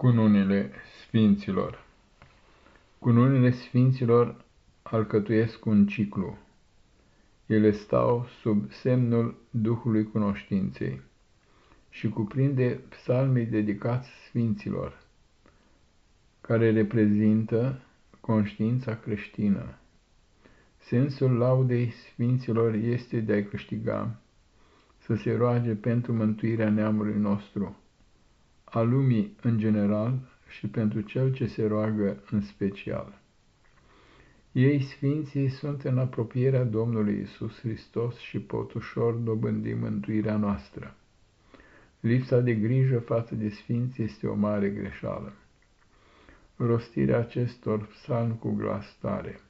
Cununile Sfinților Cununile Sfinților alcătuiesc un ciclu. Ele stau sub semnul Duhului Cunoștinței și cuprinde psalmii dedicați Sfinților, care reprezintă conștiința creștină. Sensul laudei Sfinților este de a câștiga, să se roage pentru mântuirea neamului nostru, a lumii în general și pentru cel ce se roagă în special. Ei, Sfinții, sunt în apropierea Domnului Isus Hristos și pot ușor dobândi mântuirea noastră. Lipsa de grijă față de Sfinți este o mare greșeală. Rostirea acestor psalmi cu glas tare,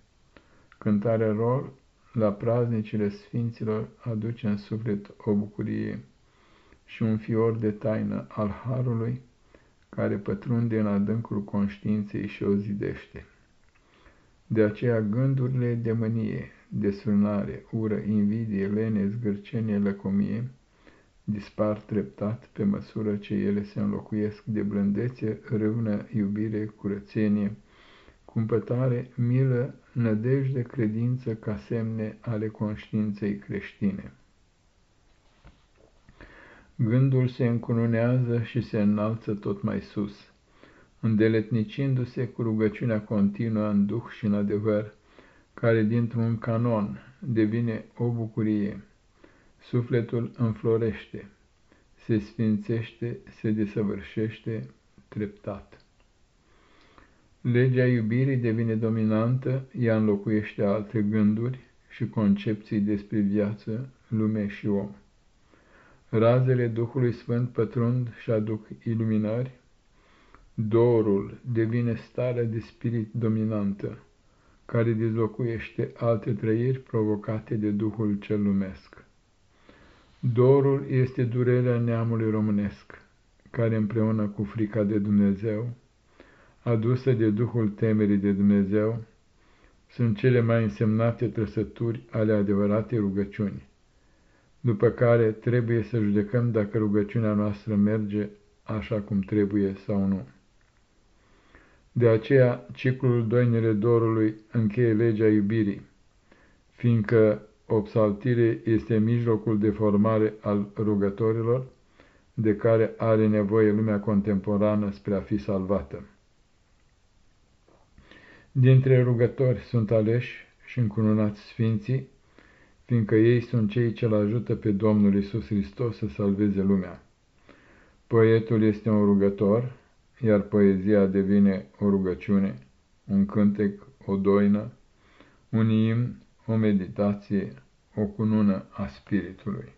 cântarea rol la praznicile Sfinților aduce în suflet o bucurie și un fior de taină al Harului, care pătrunde în adâncul conștiinței și o zidește. De aceea gândurile de mânie, desfrânare, ură, invidie, lene, zgârcenie, lăcomie, dispar treptat pe măsură ce ele se înlocuiesc de blândețe, râvnă, iubire, curățenie, cumpătare, milă, nădejde, credință ca semne ale conștiinței creștine. Gândul se încununează și se înalță tot mai sus, îndeletnicindu-se cu rugăciunea continuă în duh și în adevăr, care dintr-un canon devine o bucurie. Sufletul înflorește, se sfințește, se desăvârșește treptat. Legea iubirii devine dominantă, ea înlocuiește alte gânduri și concepții despre viață, lume și om. Razele Duhului Sfânt pătrund și aduc iluminări, dorul devine starea de spirit dominantă, care dezlocuiește alte trăiri provocate de Duhul cel lumesc. Dorul este durerea neamului românesc, care împreună cu frica de Dumnezeu, adusă de Duhul temerii de Dumnezeu, sunt cele mai însemnate trăsături ale adevăratei rugăciuni după care trebuie să judecăm dacă rugăciunea noastră merge așa cum trebuie sau nu. De aceea, ciclul doinele dorului încheie legea iubirii, fiindcă o psaltire este mijlocul de formare al rugătorilor, de care are nevoie lumea contemporană spre a fi salvată. Dintre rugători sunt aleși și încununați sfinții, fiindcă ei sunt cei ce-L ajută pe Domnul Isus Hristos să salveze lumea. Poetul este un rugător, iar poezia devine o rugăciune, un cântec, o doină, un imn, o meditație, o cunună a spiritului.